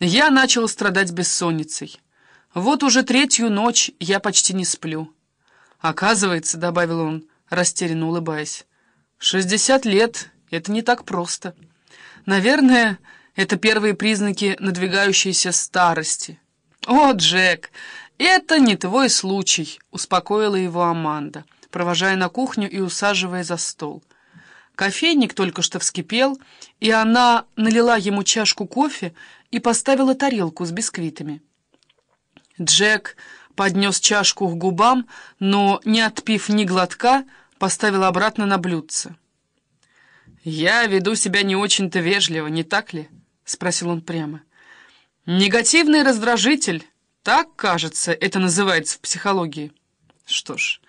я начал страдать бессонницей. Вот уже третью ночь я почти не сплю. Оказывается, — добавил он, растерянно улыбаясь, — шестьдесят лет — это не так просто. Наверное, это первые признаки надвигающейся старости. «О, Джек, это не твой случай», — успокоила его Аманда, провожая на кухню и усаживая за стол. Кофейник только что вскипел, и она налила ему чашку кофе и поставила тарелку с бисквитами. Джек поднес чашку к губам, но, не отпив ни глотка, поставил обратно на блюдце. «Я веду себя не очень-то вежливо, не так ли?» — спросил он прямо. «Негативный раздражитель, так, кажется, это называется в психологии. Что ж,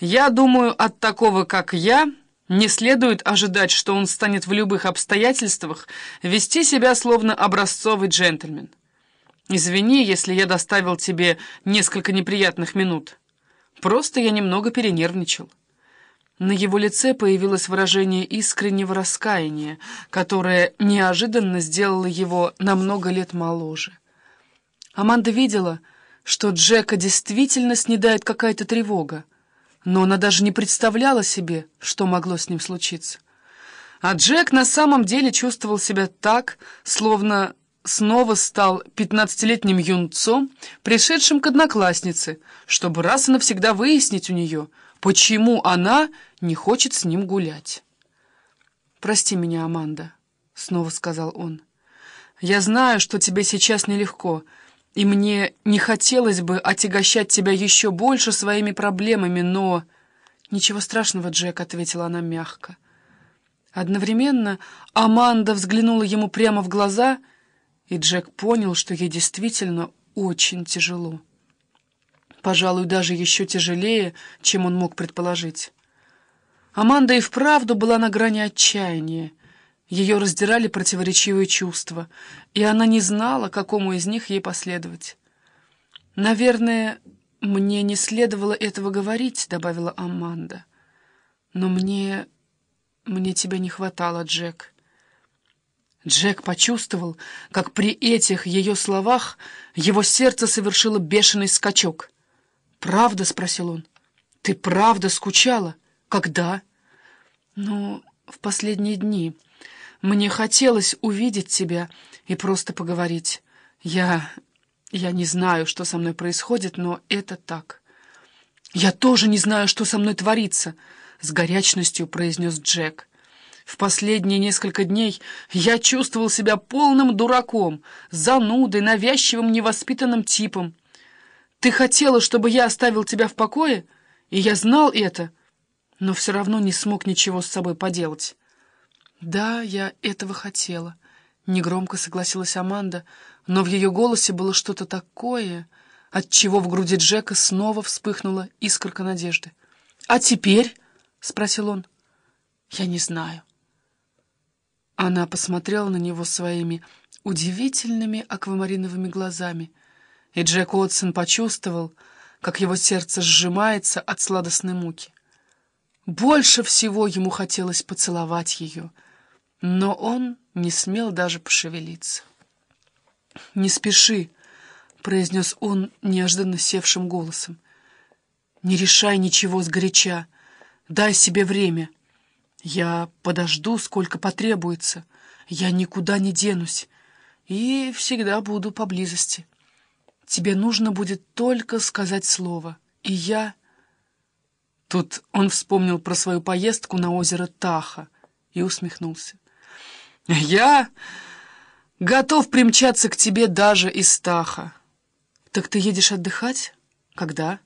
я думаю, от такого, как я, не следует ожидать, что он станет в любых обстоятельствах вести себя словно образцовый джентльмен. Извини, если я доставил тебе несколько неприятных минут. Просто я немного перенервничал». На его лице появилось выражение искреннего раскаяния, которое неожиданно сделало его на много лет моложе. Аманда видела, что Джека действительно снедает какая-то тревога, но она даже не представляла себе, что могло с ним случиться. А Джек на самом деле чувствовал себя так, словно снова стал пятнадцатилетним юнцом, пришедшим к однокласснице, чтобы раз и навсегда выяснить у нее — почему она не хочет с ним гулять. «Прости меня, Аманда», — снова сказал он. «Я знаю, что тебе сейчас нелегко, и мне не хотелось бы отягощать тебя еще больше своими проблемами, но...» «Ничего страшного, Джек», — ответила она мягко. Одновременно Аманда взглянула ему прямо в глаза, и Джек понял, что ей действительно очень тяжело пожалуй, даже еще тяжелее, чем он мог предположить. Аманда и вправду была на грани отчаяния. Ее раздирали противоречивые чувства, и она не знала, какому из них ей последовать. «Наверное, мне не следовало этого говорить», — добавила Аманда. «Но мне... мне тебя не хватало, Джек». Джек почувствовал, как при этих ее словах его сердце совершило бешеный скачок — «Правда?» — спросил он. «Ты правда скучала? Когда?» «Ну, в последние дни. Мне хотелось увидеть тебя и просто поговорить. Я... я не знаю, что со мной происходит, но это так». «Я тоже не знаю, что со мной творится», — с горячностью произнес Джек. В последние несколько дней я чувствовал себя полным дураком, занудой, навязчивым, невоспитанным типом. Ты хотела, чтобы я оставил тебя в покое, и я знал это, но все равно не смог ничего с собой поделать. Да, я этого хотела, — негромко согласилась Аманда, но в ее голосе было что-то такое, от чего в груди Джека снова вспыхнула искорка надежды. «А теперь?» — спросил он. «Я не знаю». Она посмотрела на него своими удивительными аквамариновыми глазами — и Джек Уотсон почувствовал, как его сердце сжимается от сладостной муки. Больше всего ему хотелось поцеловать ее, но он не смел даже пошевелиться. «Не спеши», — произнес он неожиданно севшим голосом. «Не решай ничего сгоряча, дай себе время. Я подожду, сколько потребуется, я никуда не денусь и всегда буду поблизости». Тебе нужно будет только сказать слово, и я...» Тут он вспомнил про свою поездку на озеро Таха и усмехнулся. «Я готов примчаться к тебе даже из Таха». «Так ты едешь отдыхать? Когда?»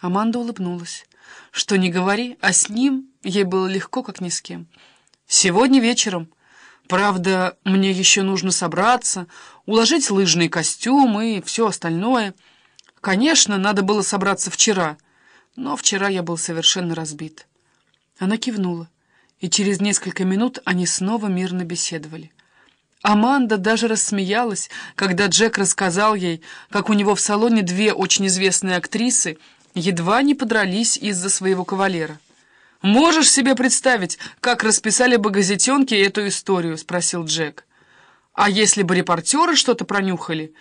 Аманда улыбнулась. Что не говори, а с ним ей было легко, как ни с кем. «Сегодня вечером». Правда, мне еще нужно собраться, уложить лыжные костюмы и все остальное. Конечно, надо было собраться вчера, но вчера я был совершенно разбит. Она кивнула, и через несколько минут они снова мирно беседовали. Аманда даже рассмеялась, когда Джек рассказал ей, как у него в салоне две очень известные актрисы едва не подрались из-за своего кавалера. «Можешь себе представить, как расписали бы газетенки эту историю?» — спросил Джек. А если бы репортеры что-то пронюхали,